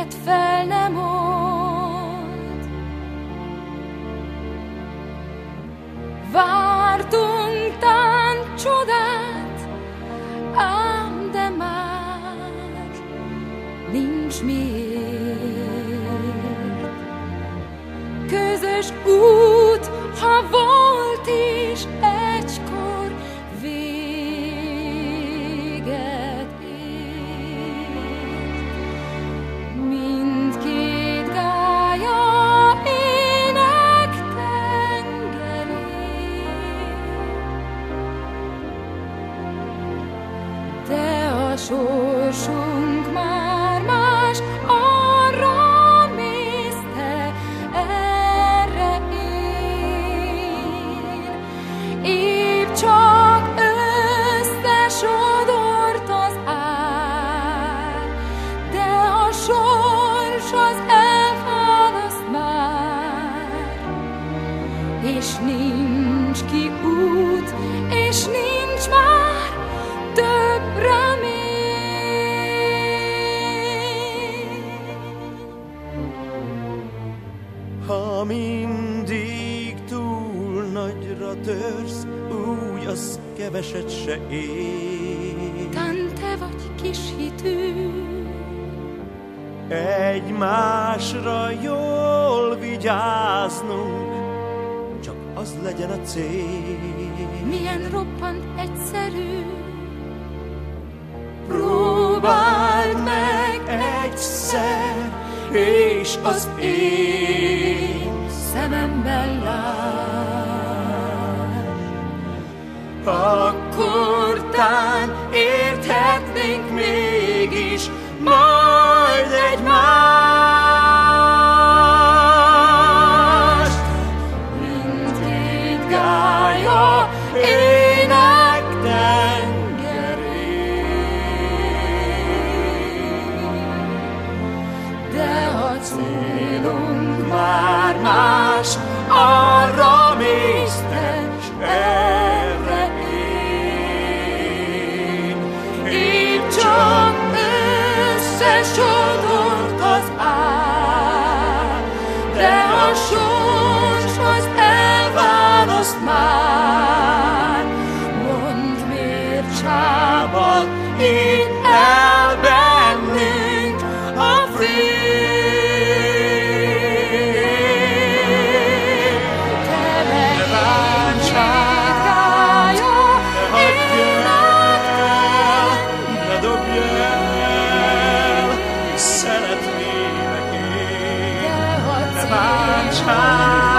minket fel nem ad. Vártunk tán csodát, ám de már nincs miért. Közös út, ha volt sorsunk már más, arra mész te, erre én. Épp csak összesodort az ár, de a sors az elválaszt már, és nincs ki út, és nincs már Ha mindig túl nagyra törsz, úgy az keveset se ér. Tán te vagy kis hitű, Egymásra jól vigyáznunk, csak az legyen a cél. milyen roppant egyszerű. Próbáld meg egyszer, és az én szememben lát. Akkor us. Oh. 반찬